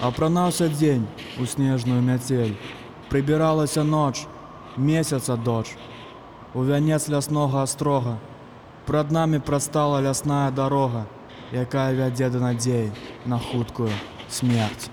Апранаўся дзень у снежную мяцель, прыбіралася ноч, месяца дождж. У вянец ляснога астрога Прад намі прастала лясная дарога, якая вядзе да надзеі на хуткую смерць.